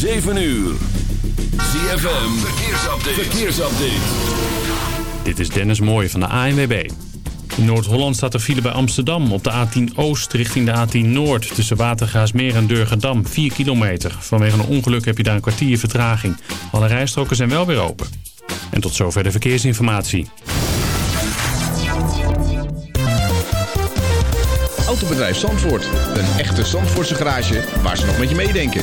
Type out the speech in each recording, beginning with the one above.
7 uur. ZFM, verkeersupdate. verkeersupdate. Dit is Dennis Mooij van de ANWB. In Noord-Holland staat er file bij Amsterdam op de A10 Oost richting de A10 Noord... tussen Watergaasmeer en Durgedam, 4 kilometer. Vanwege een ongeluk heb je daar een kwartier vertraging. Alle rijstroken zijn wel weer open. En tot zover de verkeersinformatie. Autobedrijf Zandvoort. Een echte Zandvoortse garage waar ze nog met je meedenken.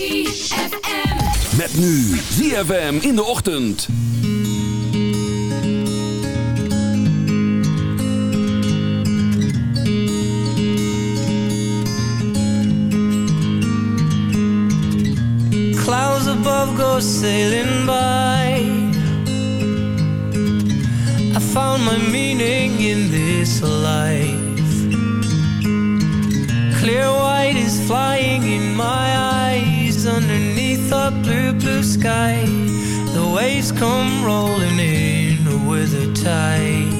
ZFM. Met nu ZFM in de ochtend. Clouds above go sailing by I found my meaning in this life Clear white is flying in my eyes Underneath a blue, blue sky. The waves come rolling in with a tide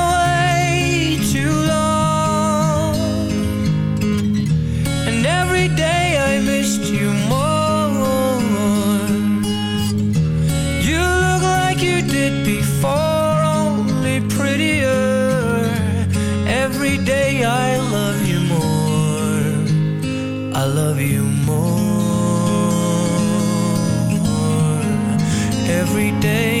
Every day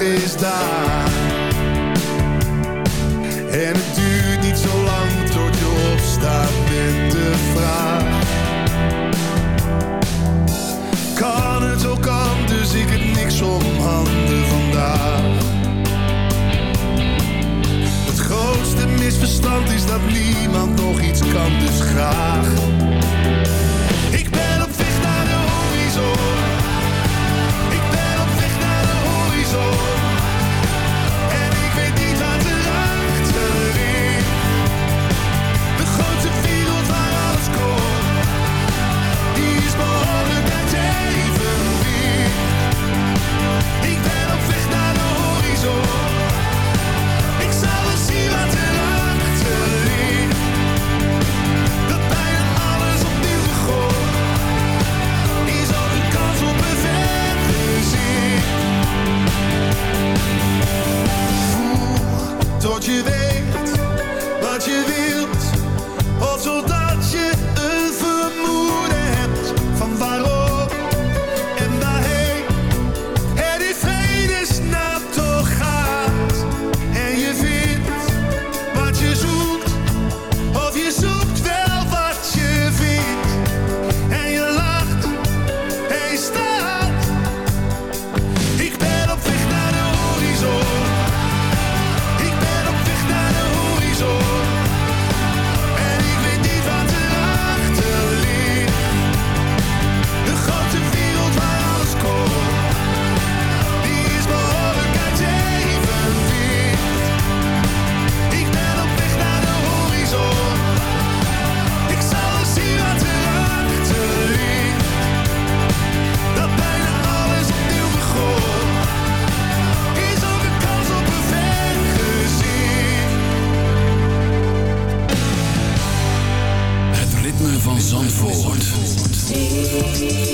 nog daar. En het duurt niet zo lang tot je opstaat met de vraag. Kan het ook anders, ik heb niks om handen vandaag. Het grootste misverstand is dat niemand nog iets kan, dus graag. you.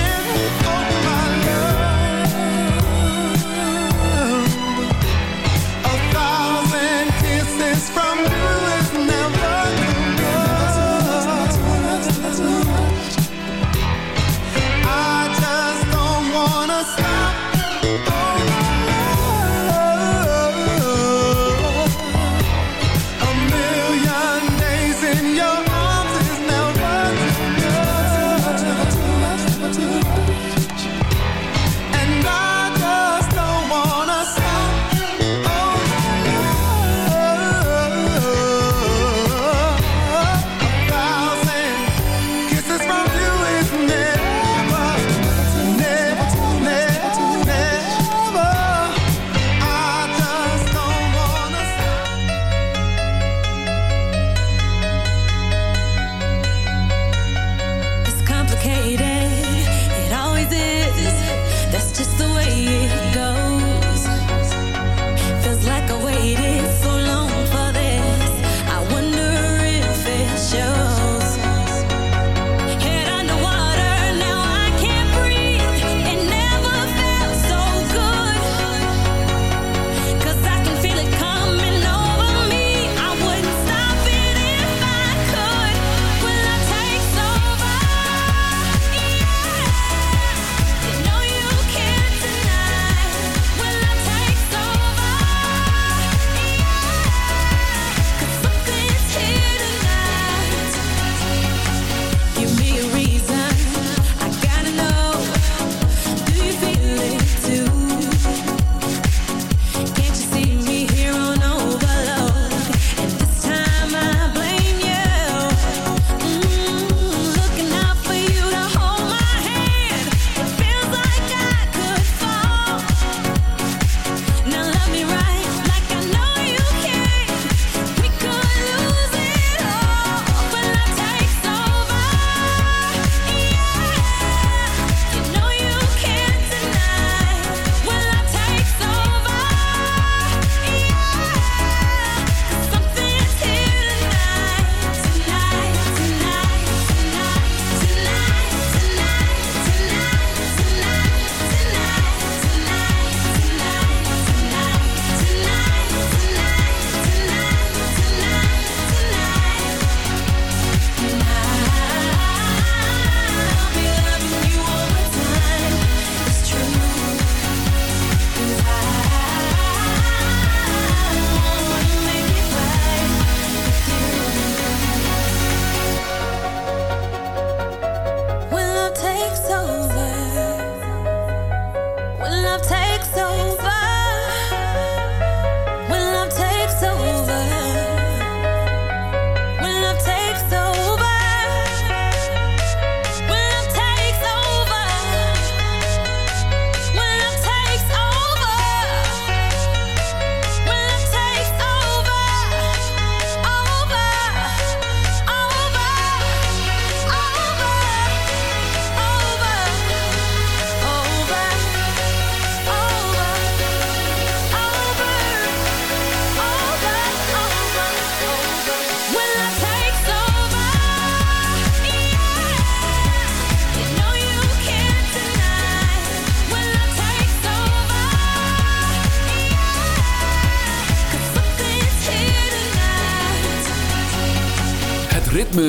From you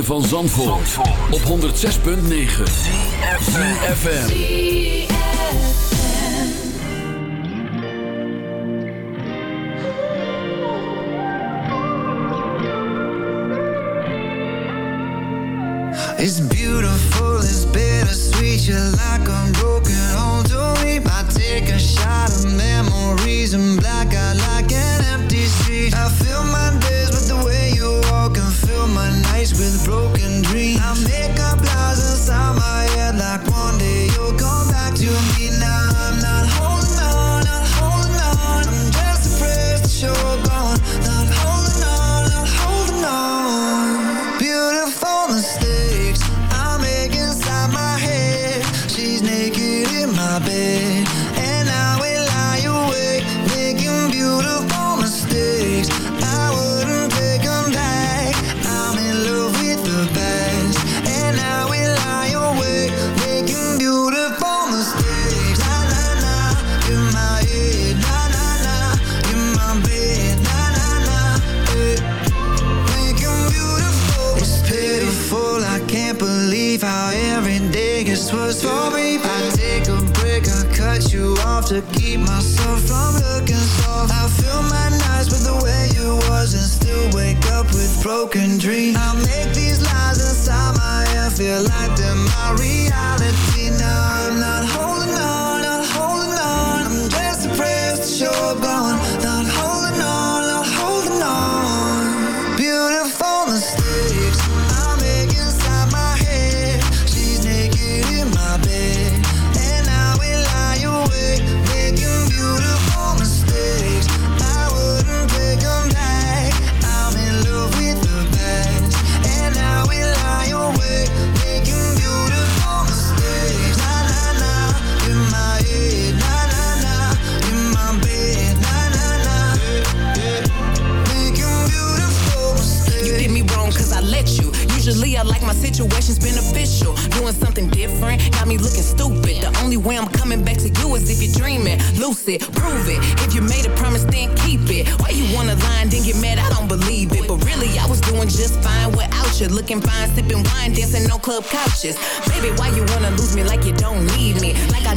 van Zandvoort, Zandvoort. op 106.9 CFFM It's beautiful, it's bittersweet You're like a broken home to me. I take a shot of me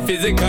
Physical.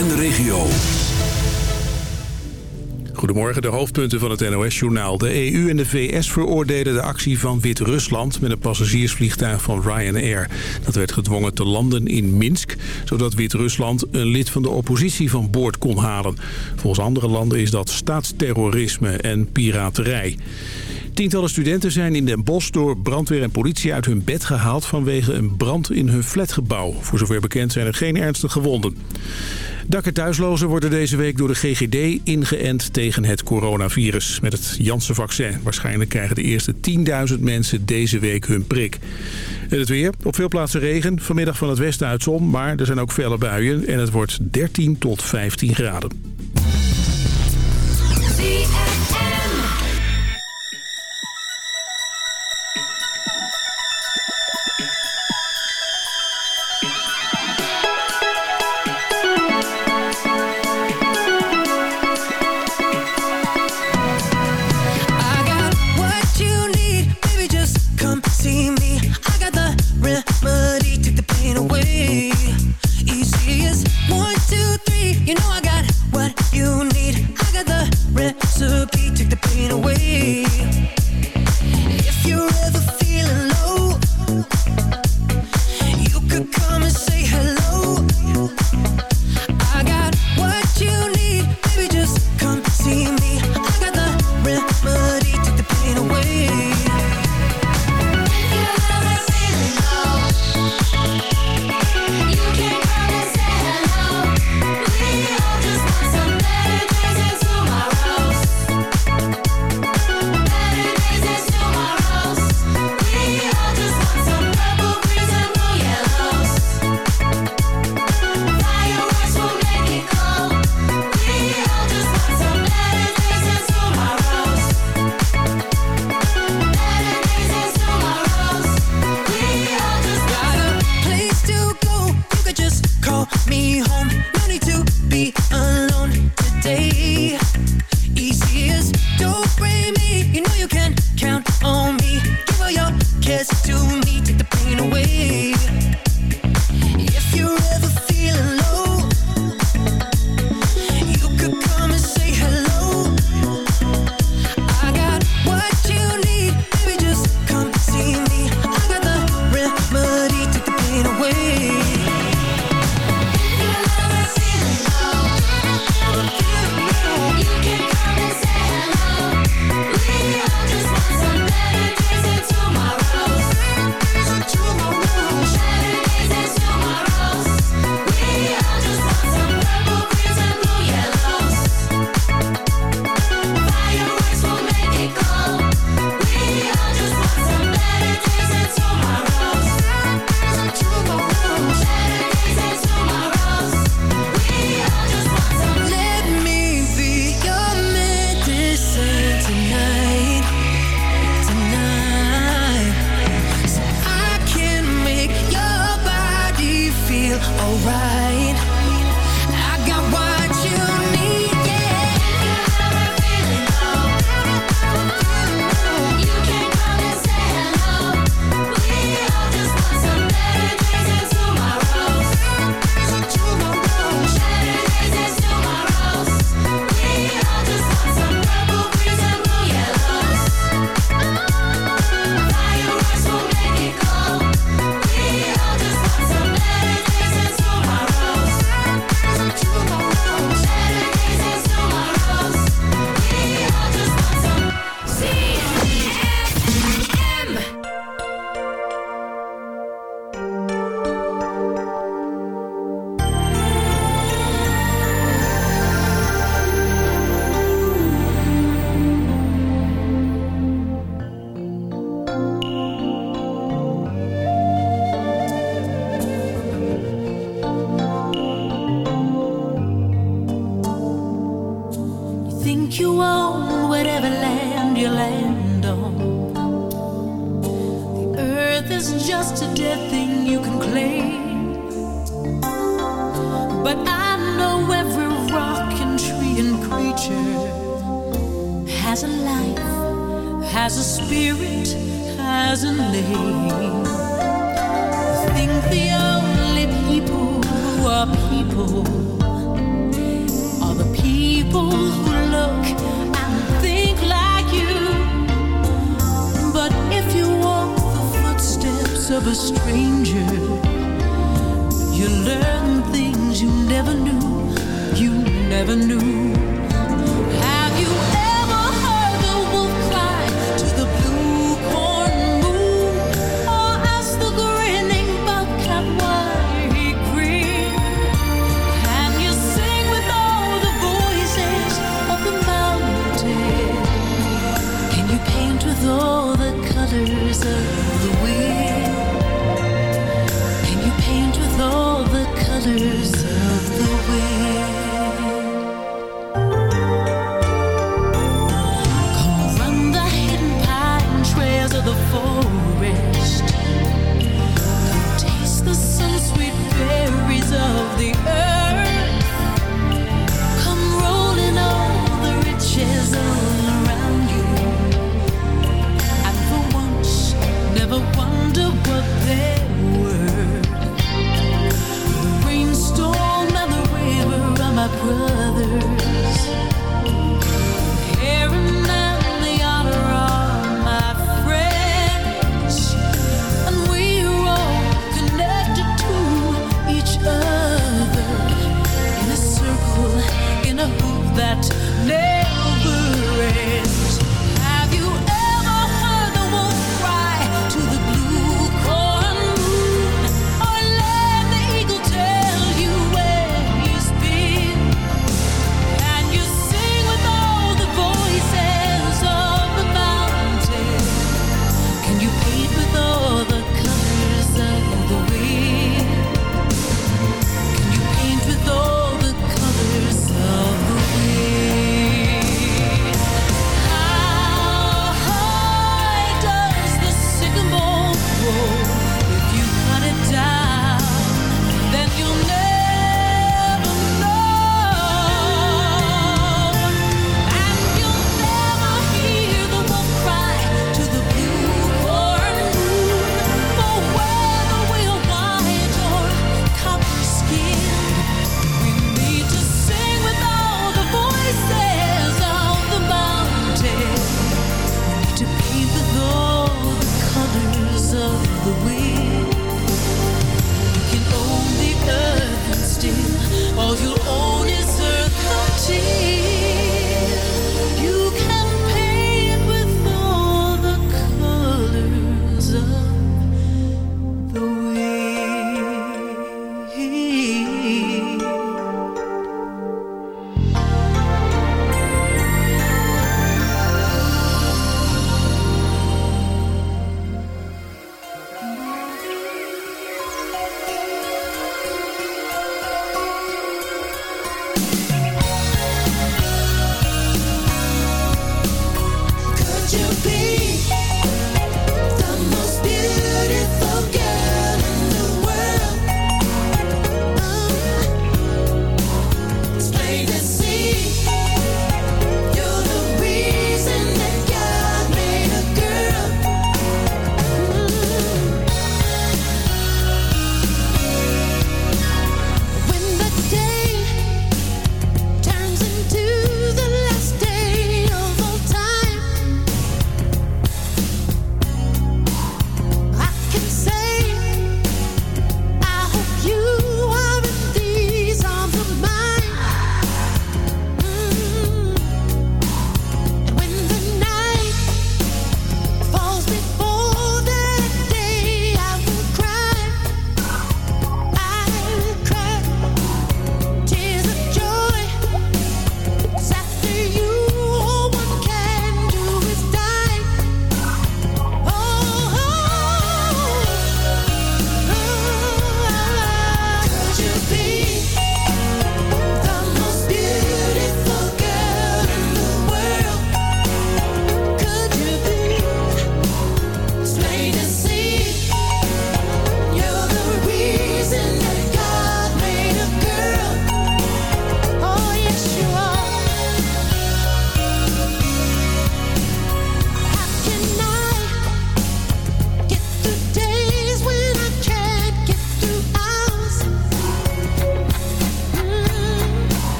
En de regio. Goedemorgen, de hoofdpunten van het NOS-journaal. De EU en de VS veroordelen de actie van Wit-Rusland... met een passagiersvliegtuig van Ryanair. Dat werd gedwongen te landen in Minsk... zodat Wit-Rusland een lid van de oppositie van boord kon halen. Volgens andere landen is dat staatsterrorisme en piraterij. Tientallen studenten zijn in Den Bosch door brandweer en politie uit hun bed gehaald... vanwege een brand in hun flatgebouw. Voor zover bekend zijn er geen ernstige gewonden. Dak- en thuislozen worden deze week door de GGD ingeënt tegen het coronavirus. Met het Janssen-vaccin. Waarschijnlijk krijgen de eerste 10.000 mensen deze week hun prik. En het weer. Op veel plaatsen regen. Vanmiddag van het westen uit zon. Maar er zijn ook felle buien. En het wordt 13 tot 15 graden.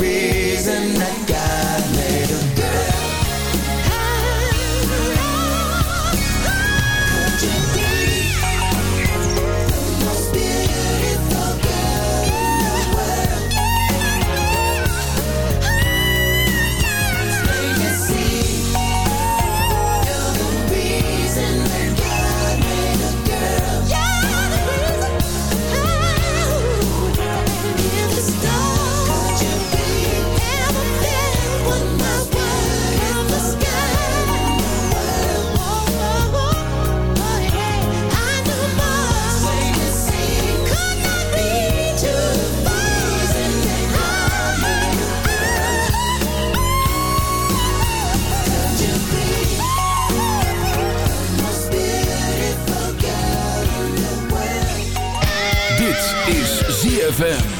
reason that ZFM.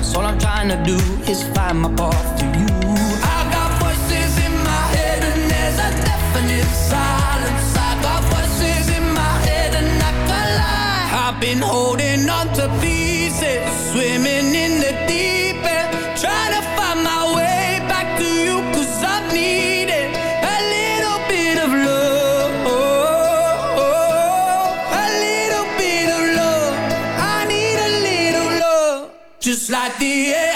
Cause all I'm trying to do is find my path to you. I got voices in my head and there's a definite silence. I got voices in my head and I can lie. I've been holding on to pieces Swimming in the deep. like the end.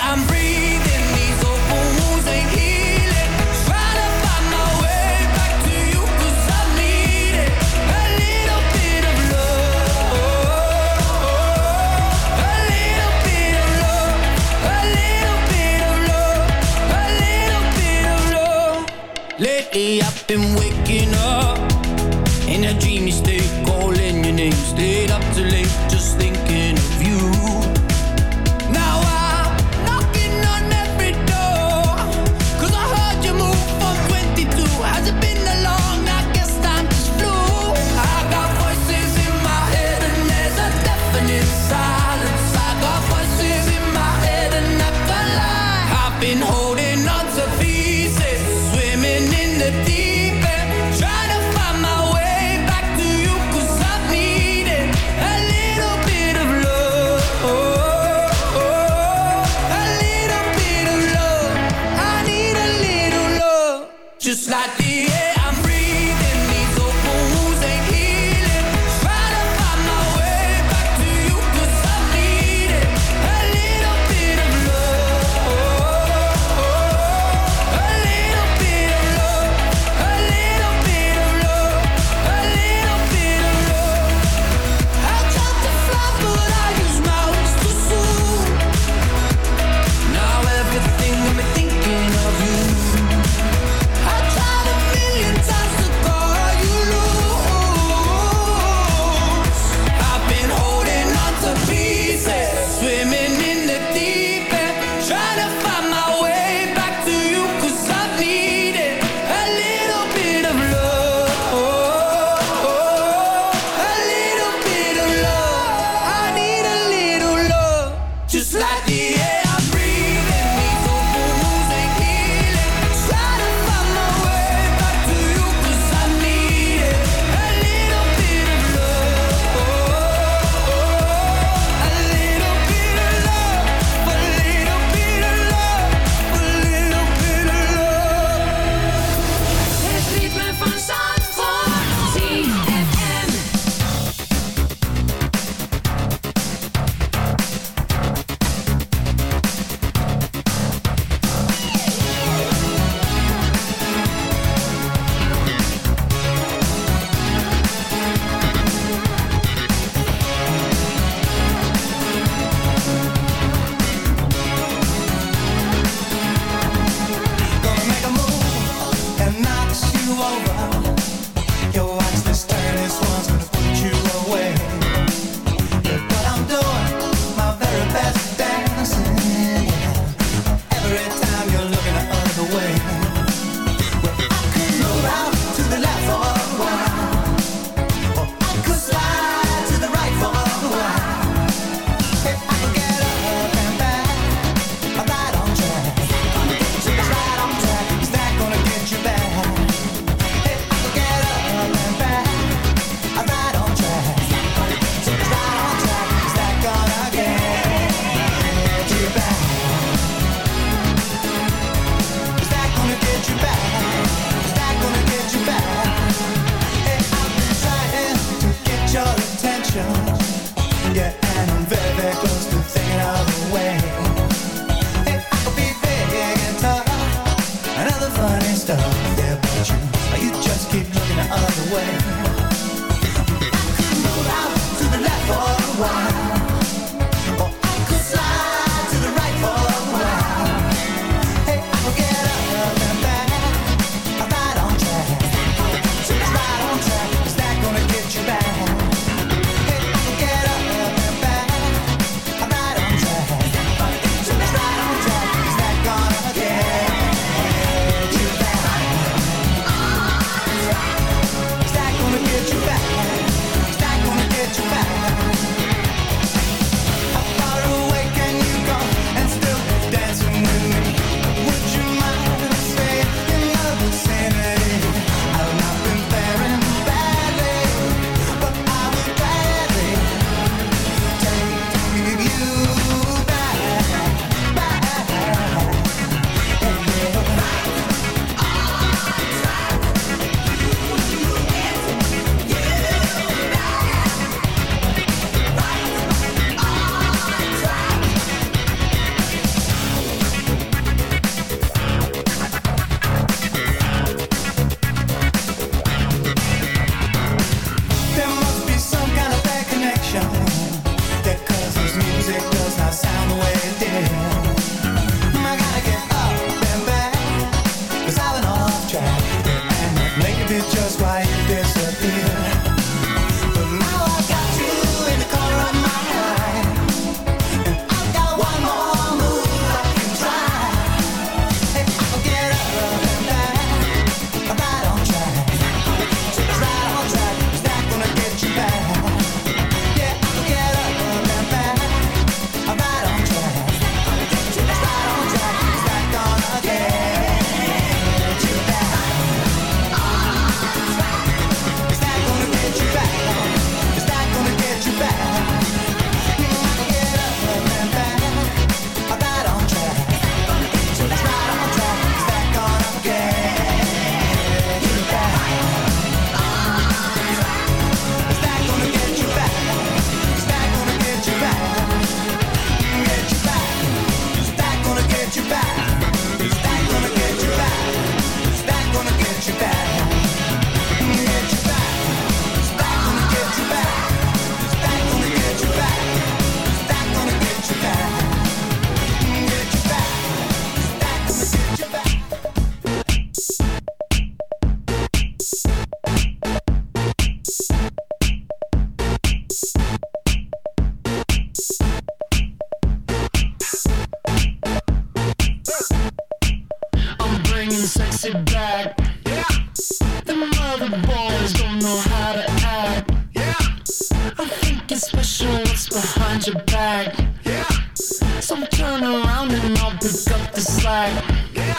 time. Yeah.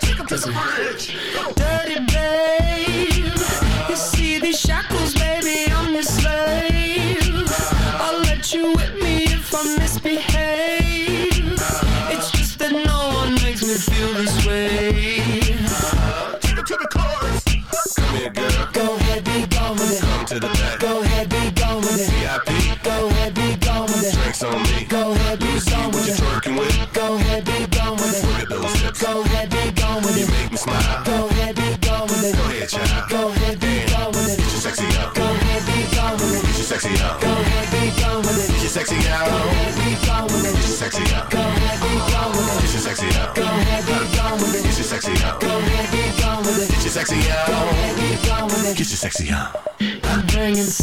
Take him to the bridge.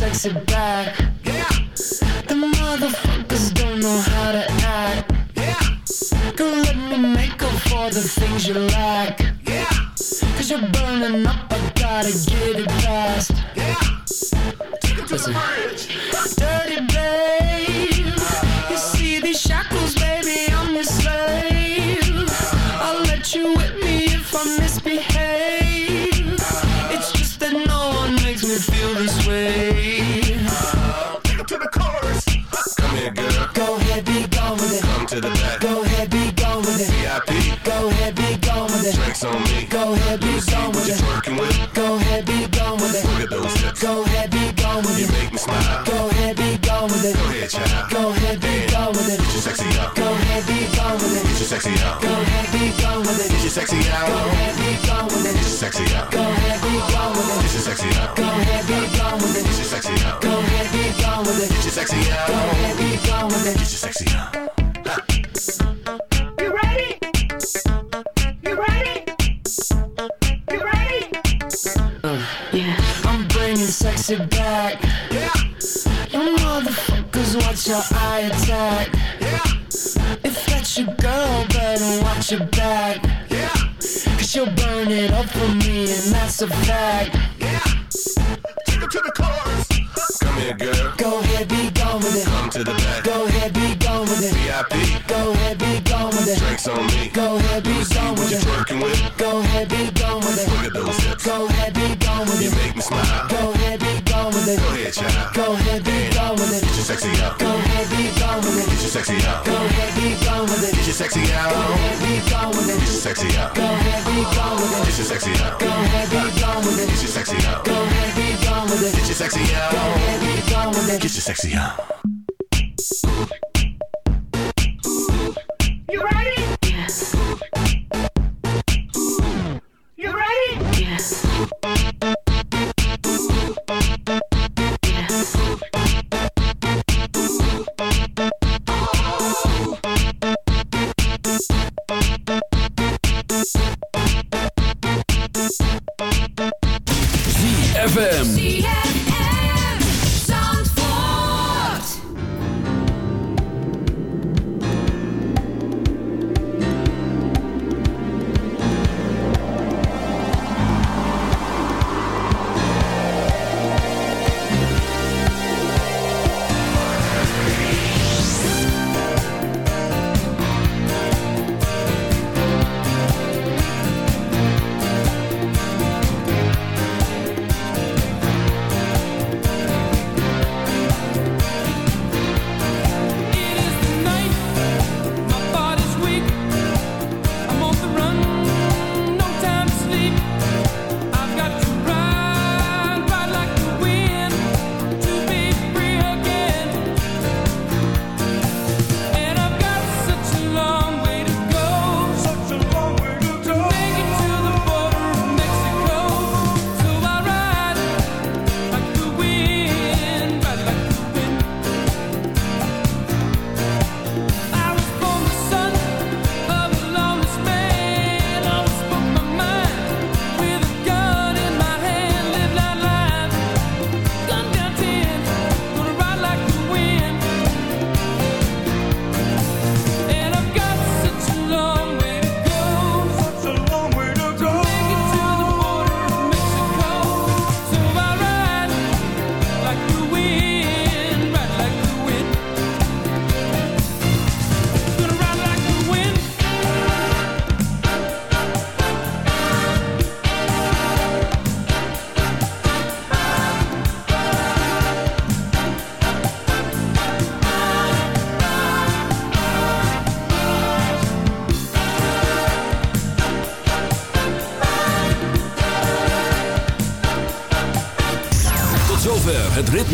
sexy back. sexy yeah. Go ahead, we going Get your sexy. You ready? You ready? You ready? Uh, yeah, I'm bringing sexy back. Yeah. You motherfuckers watch your eye attack. Yeah. If that's your girl, better watch your back. Yeah. Cause you'll burn it up for me, and that's a fact. sexy on. Get your sexy on.